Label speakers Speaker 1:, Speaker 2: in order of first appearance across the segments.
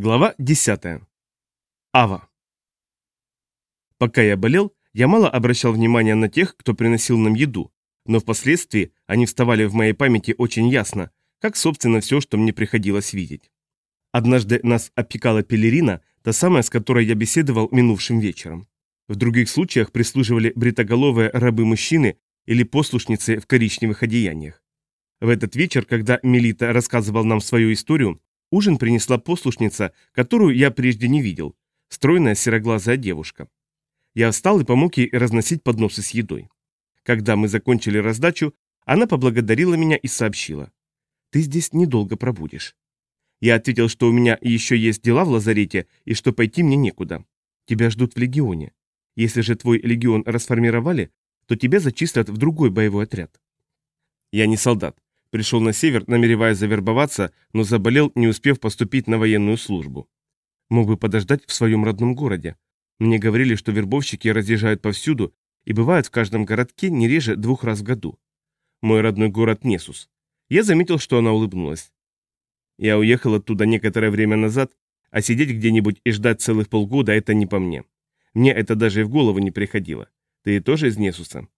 Speaker 1: Глава 10. Ава. Пока я болел, я мало обращал внимания на тех, кто приносил нам еду, но впоследствии они вставали в моей памяти очень ясно, как, собственно, все, что мне приходилось видеть. Однажды нас опекала пелерина, та самая, с которой я беседовал минувшим вечером. В других случаях прислуживали бритоголовые рабы-мужчины или послушницы в коричневых одеяниях. В этот вечер, когда Мелита рассказывал нам свою историю, Ужин принесла послушница, которую я прежде не видел, стройная сероглазая девушка. Я встал и помог ей разносить подносы с едой. Когда мы закончили раздачу, она поблагодарила меня и сообщила. «Ты здесь недолго пробудешь». Я ответил, что у меня еще есть дела в лазарете и что пойти мне некуда. Тебя ждут в легионе. Если же твой легион расформировали, то тебя зачислят в другой боевой отряд. Я не солдат. Пришел на север, намереваясь завербоваться, но заболел, не успев поступить на военную службу. Мог бы подождать в своем родном городе. Мне говорили, что вербовщики разъезжают повсюду и бывают в каждом городке не реже двух раз в году. Мой родной город Несус. Я заметил, что она улыбнулась. Я уехал оттуда некоторое время назад, а сидеть где-нибудь и ждать целых полгода – это не по мне. Мне это даже и в голову не приходило. Ты тоже из Несуса?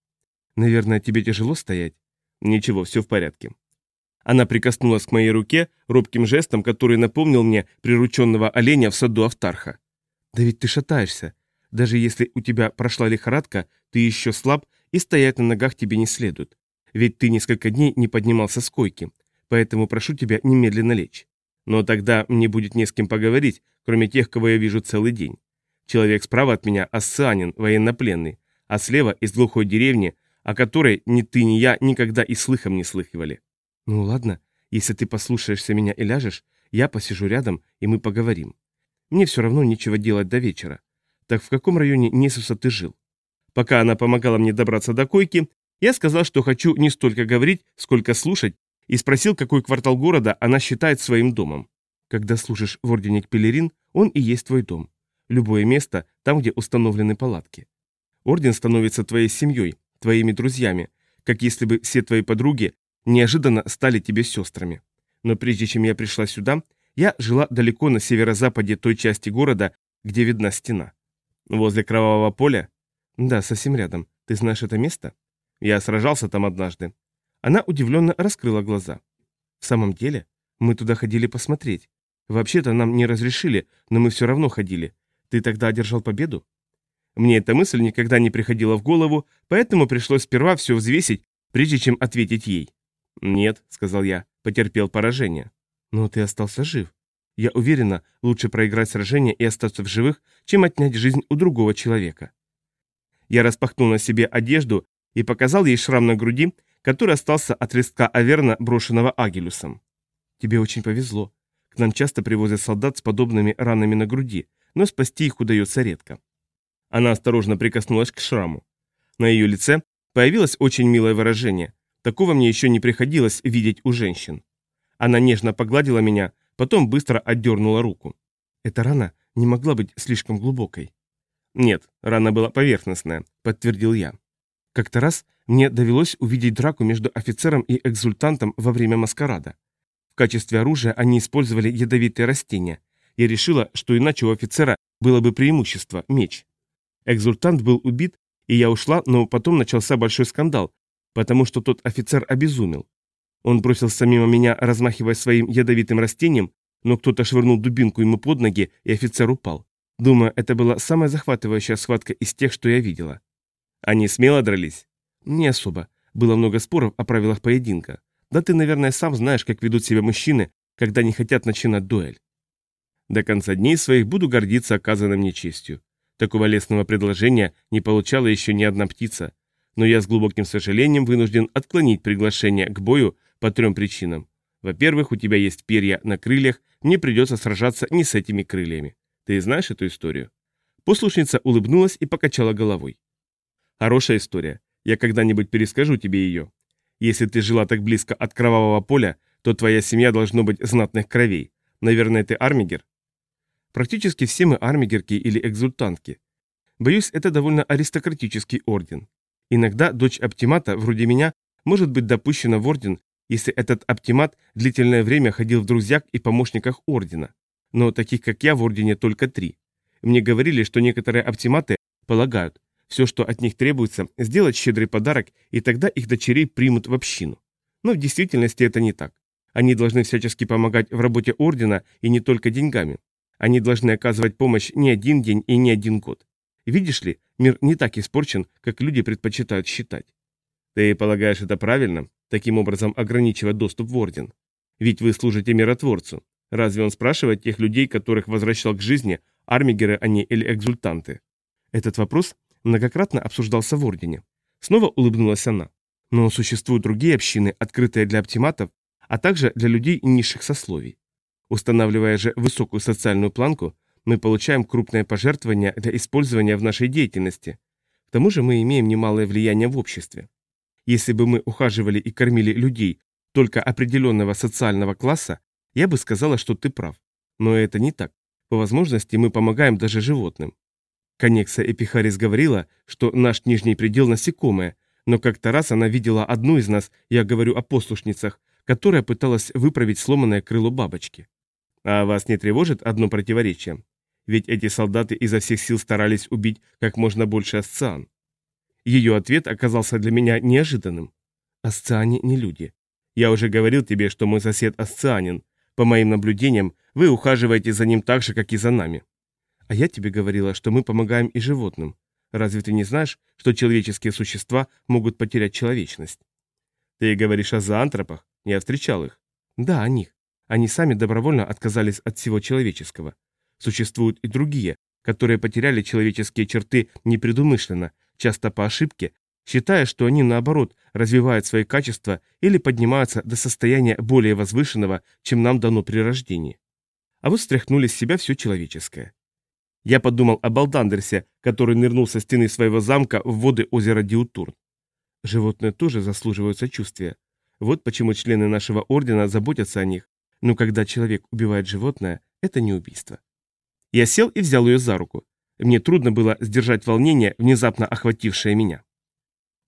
Speaker 1: Наверное, тебе тяжело стоять? Ничего, все в порядке. Она прикоснулась к моей руке робким жестом, который напомнил мне прирученного оленя в саду Автарха. «Да ведь ты шатаешься. Даже если у тебя прошла лихорадка, ты еще слаб, и стоять на ногах тебе не следует. Ведь ты несколько дней не поднимался с койки, поэтому прошу тебя немедленно лечь. Но тогда мне будет не с кем поговорить, кроме тех, кого я вижу целый день. Человек справа от меня – ассанин, военнопленный, а слева – из глухой деревни, о которой ни ты, ни я никогда и слыхом не слыхивали. «Ну ладно, если ты послушаешься меня и ляжешь, я посижу рядом, и мы поговорим. Мне все равно нечего делать до вечера. Так в каком районе Несуса ты жил?» Пока она помогала мне добраться до койки, я сказал, что хочу не столько говорить, сколько слушать, и спросил, какой квартал города она считает своим домом. Когда служишь в ордене Пелерин, он и есть твой дом. Любое место, там, где установлены палатки. Орден становится твоей семьей, твоими друзьями, как если бы все твои подруги неожиданно стали тебе сестрами. Но прежде чем я пришла сюда, я жила далеко на северо-западе той части города, где видна стена. Возле кровавого поля? Да, совсем рядом. Ты знаешь это место? Я сражался там однажды. Она удивленно раскрыла глаза. В самом деле, мы туда ходили посмотреть. Вообще-то нам не разрешили, но мы все равно ходили. Ты тогда одержал победу? Мне эта мысль никогда не приходила в голову, поэтому пришлось сперва все взвесить, прежде чем ответить ей. «Нет», — сказал я, — «потерпел поражение». «Но ты остался жив. Я уверена, лучше проиграть сражение и остаться в живых, чем отнять жизнь у другого человека». Я распахнул на себе одежду и показал ей шрам на груди, который остался от листка Аверна, брошенного Агилюсом. «Тебе очень повезло. К нам часто привозят солдат с подобными ранами на груди, но спасти их удается редко». Она осторожно прикоснулась к шраму. На ее лице появилось очень милое выражение, Такого мне еще не приходилось видеть у женщин. Она нежно погладила меня, потом быстро отдернула руку. Эта рана не могла быть слишком глубокой. Нет, рана была поверхностная, подтвердил я. Как-то раз мне довелось увидеть драку между офицером и экзультантом во время маскарада. В качестве оружия они использовали ядовитые растения. Я решила, что иначе у офицера было бы преимущество – меч. Экзультант был убит, и я ушла, но потом начался большой скандал, потому что тот офицер обезумел. Он бросился мимо меня, размахивая своим ядовитым растением, но кто-то швырнул дубинку ему под ноги, и офицер упал. Думаю, это была самая захватывающая схватка из тех, что я видела. Они смело дрались? Не особо. Было много споров о правилах поединка. Да ты, наверное, сам знаешь, как ведут себя мужчины, когда не хотят начинать дуэль. До конца дней своих буду гордиться оказанным мне честью. Такого лестного предложения не получала еще ни одна птица, но я с глубоким сожалением вынужден отклонить приглашение к бою по трем причинам. Во-первых, у тебя есть перья на крыльях, мне придется сражаться не с этими крыльями. Ты знаешь эту историю?» Послушница улыбнулась и покачала головой. «Хорошая история. Я когда-нибудь перескажу тебе ее. Если ты жила так близко от кровавого поля, то твоя семья должно быть знатных кровей. Наверное, ты армигер?» «Практически все мы армигерки или экзультантки. Боюсь, это довольно аристократический орден. Иногда дочь оптимата, вроде меня, может быть допущена в орден, если этот оптимат длительное время ходил в друзьях и помощниках ордена. но таких, как я, в Ордене только три. Мне говорили, что некоторые оптиматы полагают, все, что от них требуется, сделать щедрый подарок, и тогда их дочерей примут в общину. Но в действительности это не так. Они должны всячески помогать в работе Ордена и не только деньгами. Они должны оказывать помощь не один день и не один год. Видишь ли, мир не так испорчен, как люди предпочитают считать. Ты полагаешь это правильно, таким образом ограничивать доступ в Орден? Ведь вы служите миротворцу. Разве он спрашивает тех людей, которых возвращал к жизни, армигеры они или экзультанты? Этот вопрос многократно обсуждался в Ордене. Снова улыбнулась она. Но существуют другие общины, открытые для оптиматов, а также для людей низших сословий. Устанавливая же высокую социальную планку, мы получаем крупное пожертвование для использования в нашей деятельности. К тому же мы имеем немалое влияние в обществе. Если бы мы ухаживали и кормили людей только определенного социального класса, я бы сказала, что ты прав. Но это не так. По возможности мы помогаем даже животным. Конекса Эпихарис говорила, что наш нижний предел насекомое, но как-то раз она видела одну из нас, я говорю о послушницах, которая пыталась выправить сломанное крыло бабочки. А вас не тревожит одно противоречие? Ведь эти солдаты изо всех сил старались убить как можно больше асциан. Ее ответ оказался для меня неожиданным. Асциане не люди. Я уже говорил тебе, что мой сосед асцианин. По моим наблюдениям, вы ухаживаете за ним так же, как и за нами. А я тебе говорила, что мы помогаем и животным. Разве ты не знаешь, что человеческие существа могут потерять человечность? Ты говоришь о зоантропах? Я встречал их. Да, о них. Они сами добровольно отказались от всего человеческого. Существуют и другие, которые потеряли человеческие черты непредумышленно, часто по ошибке, считая, что они, наоборот, развивают свои качества или поднимаются до состояния более возвышенного, чем нам дано при рождении. А вот стряхнули с себя все человеческое. Я подумал о Балдандерсе, который нырнул со стены своего замка в воды озера Диутурн. Животные тоже заслуживают сочувствия. Вот почему члены нашего ордена заботятся о них. Но когда человек убивает животное, это не убийство. Я сел и взял ее за руку. Мне трудно было сдержать волнение, внезапно охватившее меня.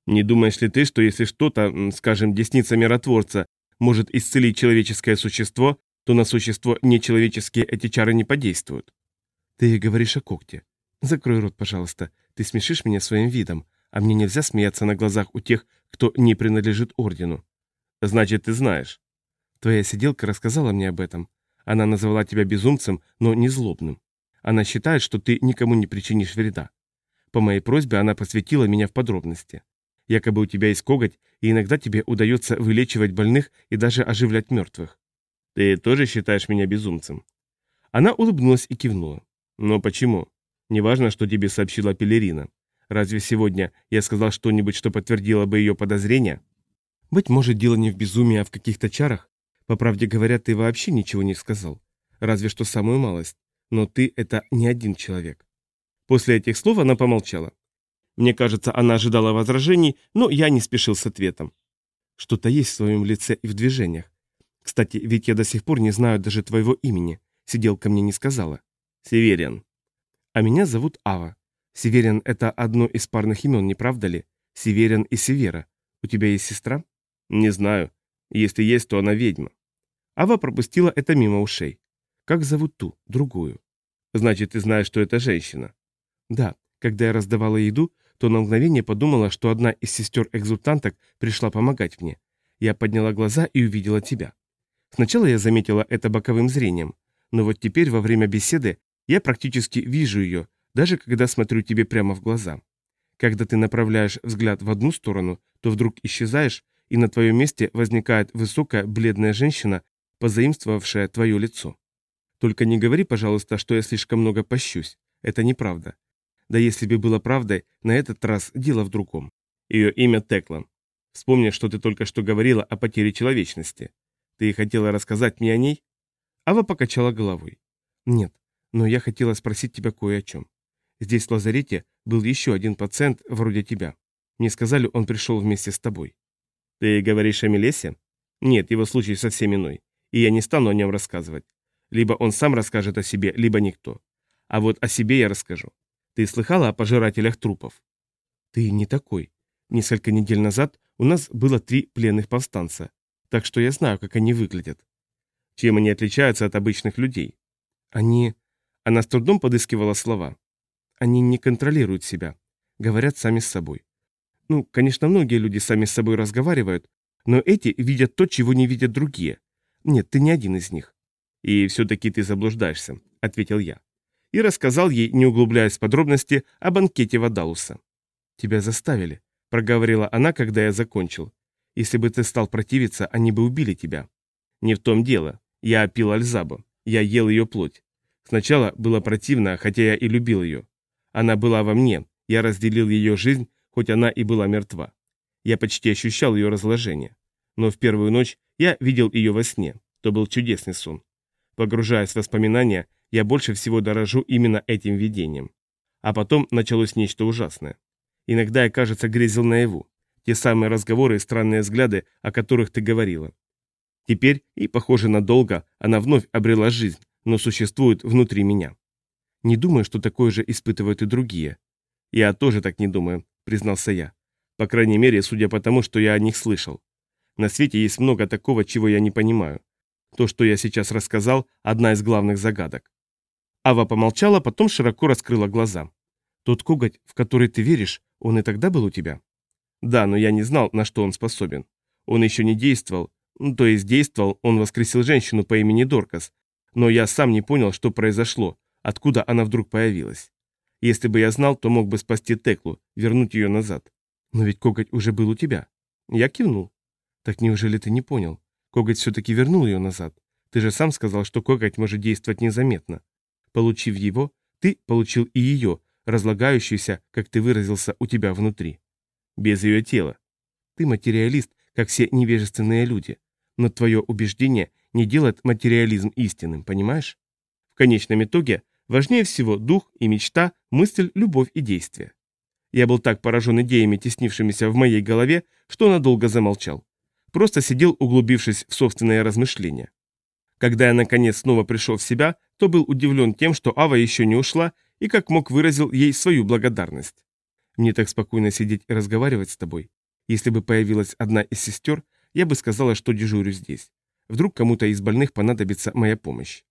Speaker 1: Не думаешь ли ты, что если что-то, скажем, десница миротворца, может исцелить человеческое существо, то на существо нечеловеческие эти чары не подействуют? Ты говоришь о когте. Закрой рот, пожалуйста. Ты смешишь меня своим видом, а мне нельзя смеяться на глазах у тех, кто не принадлежит ордену. Значит, ты знаешь. Твоя сиделка рассказала мне об этом. Она назвала тебя безумцем, но не злобным. Она считает, что ты никому не причинишь вреда. По моей просьбе она посвятила меня в подробности. Якобы у тебя есть коготь, и иногда тебе удается вылечивать больных и даже оживлять мертвых. Ты тоже считаешь меня безумцем?» Она улыбнулась и кивнула. «Но почему? Неважно, что тебе сообщила Пелерина. Разве сегодня я сказал что-нибудь, что подтвердило бы ее подозрения?» «Быть может, дело не в безумии, а в каких-то чарах. По правде говоря, ты вообще ничего не сказал. Разве что самую малость. Но ты — это не один человек». После этих слов она помолчала. Мне кажется, она ожидала возражений, но я не спешил с ответом. Что-то есть в своем лице и в движениях. Кстати, ведь я до сих пор не знаю даже твоего имени. Сиделка мне не сказала. Северин. А меня зовут Ава. Северин – это одно из парных имен, не правда ли? Северин и Севера. У тебя есть сестра? Не знаю. Если есть, то она ведьма. Ава пропустила это мимо ушей. Как зовут ту, другую? Значит, ты знаешь, что это женщина? Да. Когда я раздавала еду, то на мгновение подумала, что одна из сестер-экзультанток пришла помогать мне. Я подняла глаза и увидела тебя. Сначала я заметила это боковым зрением, но вот теперь во время беседы я практически вижу ее, даже когда смотрю тебе прямо в глаза. Когда ты направляешь взгляд в одну сторону, то вдруг исчезаешь, и на твоем месте возникает высокая бледная женщина, позаимствовавшая твое лицо. Только не говори, пожалуйста, что я слишком много пощусь. Это неправда. Да если бы было правдой, на этот раз дело в другом. Ее имя Текла. Вспомни, что ты только что говорила о потере человечности. Ты хотела рассказать мне о ней? Ава покачала головой. Нет, но я хотела спросить тебя кое о чем. Здесь в лазарете был еще один пациент вроде тебя. Мне сказали, он пришел вместе с тобой. Ты говоришь о Мелесе? Нет, его случай совсем иной. И я не стану о нем рассказывать. Либо он сам расскажет о себе, либо никто. А вот о себе я расскажу. Ты слыхала о пожирателях трупов? Ты не такой. Несколько недель назад у нас было три пленных повстанца, так что я знаю, как они выглядят. Чем они отличаются от обычных людей? Они... Она с трудом подыскивала слова. Они не контролируют себя. Говорят сами с собой. Ну, конечно, многие люди сами с собой разговаривают, но эти видят то, чего не видят другие. Нет, ты не один из них. И все-таки ты заблуждаешься, ответил я. И рассказал ей, не углубляясь в подробности, о банкете Вадалуса. Тебя заставили, проговорила она, когда я закончил. Если бы ты стал противиться, они бы убили тебя. Не в том дело. Я пил альзабу. Я ел ее плоть. Сначала было противно, хотя я и любил ее. Она была во мне. Я разделил ее жизнь, хоть она и была мертва. Я почти ощущал ее разложение. Но в первую ночь я видел ее во сне. То был чудесный сон. Погружаясь в воспоминания, я больше всего дорожу именно этим видением. А потом началось нечто ужасное. Иногда я, кажется, грезил наяву. Те самые разговоры и странные взгляды, о которых ты говорила. Теперь, и похоже надолго, она вновь обрела жизнь, но существует внутри меня. Не думаю, что такое же испытывают и другие. Я тоже так не думаю, признался я. По крайней мере, судя по тому, что я о них слышал. На свете есть много такого, чего я не понимаю. То, что я сейчас рассказал, одна из главных загадок. Ава помолчала, потом широко раскрыла глаза. Тот коготь, в который ты веришь, он и тогда был у тебя? Да, но я не знал, на что он способен. Он еще не действовал, то есть действовал, он воскресил женщину по имени Доркас, но я сам не понял, что произошло, откуда она вдруг появилась. Если бы я знал, то мог бы спасти Теклу, вернуть ее назад. Но ведь коготь уже был у тебя. Я кивнул. Так неужели ты не понял? Коготь все-таки вернул ее назад. Ты же сам сказал, что коготь может действовать незаметно. Получив его, ты получил и ее, разлагающуюся, как ты выразился, у тебя внутри без ее тела. Ты материалист, как все невежественные люди, но твое убеждение не делает материализм истинным, понимаешь? В конечном итоге важнее всего дух и мечта, мысль, любовь и действие. Я был так поражен идеями, теснившимися в моей голове, что надолго замолчал. Просто сидел, углубившись в собственные размышления. Когда я наконец снова пришел в себя, то был удивлен тем, что Ава еще не ушла и как мог выразил ей свою благодарность. Мне так спокойно сидеть и разговаривать с тобой. Если бы появилась одна из сестер, я бы сказала, что дежурю здесь. Вдруг кому-то из больных понадобится моя помощь.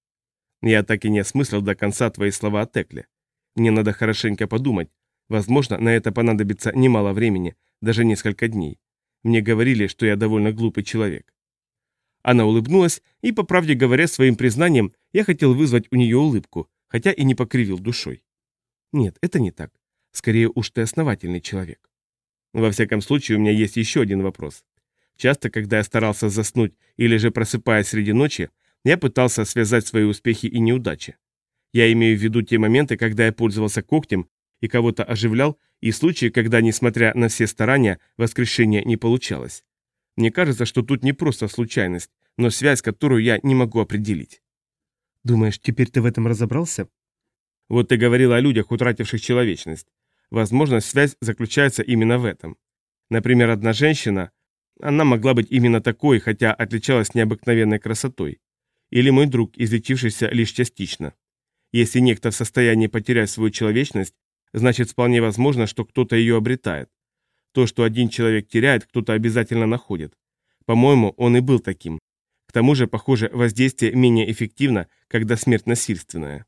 Speaker 1: Я так и не осмыслил до конца твои слова о Текле. Мне надо хорошенько подумать. Возможно, на это понадобится немало времени, даже несколько дней. Мне говорили, что я довольно глупый человек. Она улыбнулась, и, по правде говоря, своим признанием, я хотел вызвать у нее улыбку, хотя и не покривил душой. Нет, это не так. Скорее уж ты основательный человек. Во всяком случае, у меня есть еще один вопрос. Часто, когда я старался заснуть или же просыпаясь среди ночи, я пытался связать свои успехи и неудачи. Я имею в виду те моменты, когда я пользовался когтем и кого-то оживлял, и случаи, когда, несмотря на все старания, воскрешение не получалось. Мне кажется, что тут не просто случайность, но связь, которую я не могу определить. Думаешь, теперь ты в этом разобрался? Вот ты говорил о людях, утративших человечность. Возможно, связь заключается именно в этом. Например, одна женщина, она могла быть именно такой, хотя отличалась необыкновенной красотой. Или мой друг, излечившийся лишь частично. Если некто в состоянии потерять свою человечность, значит вполне возможно, что кто-то ее обретает. То, что один человек теряет, кто-то обязательно находит. По-моему, он и был таким. К тому же, похоже, воздействие менее эффективно, когда смерть насильственная.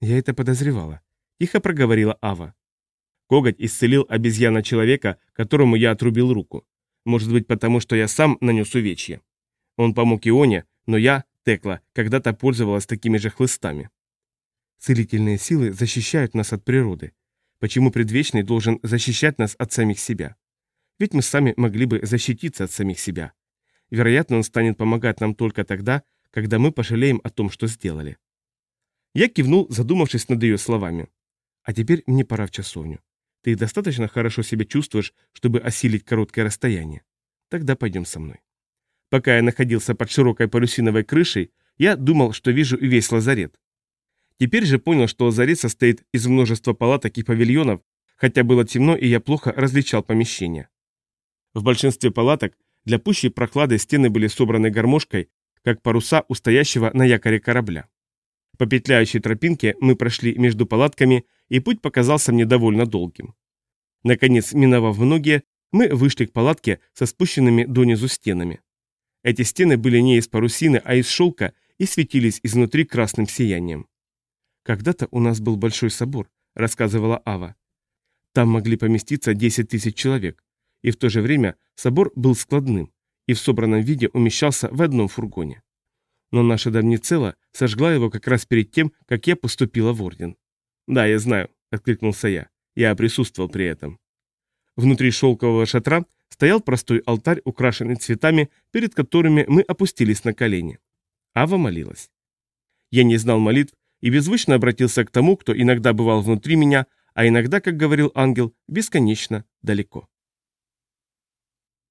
Speaker 1: Я это подозревала. Тихо проговорила Ава. Коготь исцелил обезьяна-человека, которому я отрубил руку. Может быть, потому что я сам нанес увечье. Он помог Ионе, но я, Текла, когда-то пользовалась такими же хлыстами. Целительные силы защищают нас от природы. Почему предвечный должен защищать нас от самих себя? Ведь мы сами могли бы защититься от самих себя. Вероятно, он станет помогать нам только тогда, когда мы пожалеем о том, что сделали. Я кивнул, задумавшись над ее словами. А теперь мне пора в часовню. Ты достаточно хорошо себя чувствуешь, чтобы осилить короткое расстояние? Тогда пойдем со мной. Пока я находился под широкой парусиновой крышей, я думал, что вижу весь лазарет. Теперь же понял, что лазарет состоит из множества палаток и павильонов, хотя было темно и я плохо различал помещения. В большинстве палаток для пущей прохлады стены были собраны гармошкой, как паруса у стоящего на якоре корабля. По петляющей тропинке мы прошли между палатками и путь показался мне довольно долгим. Наконец, миновав многие, мы вышли к палатке со спущенными донизу стенами. Эти стены были не из парусины, а из шелка и светились изнутри красным сиянием. «Когда-то у нас был большой собор», — рассказывала Ава. «Там могли поместиться 10 тысяч человек, и в то же время собор был складным и в собранном виде умещался в одном фургоне. Но наша Дамницела сожгла его как раз перед тем, как я поступила в орден. «Да, я знаю», — откликнулся я. Я присутствовал при этом. Внутри шелкового шатра стоял простой алтарь, украшенный цветами, перед которыми мы опустились на колени. Ава молилась. Я не знал молитв и беззвучно обратился к тому, кто иногда бывал внутри меня, а иногда, как говорил ангел, бесконечно далеко.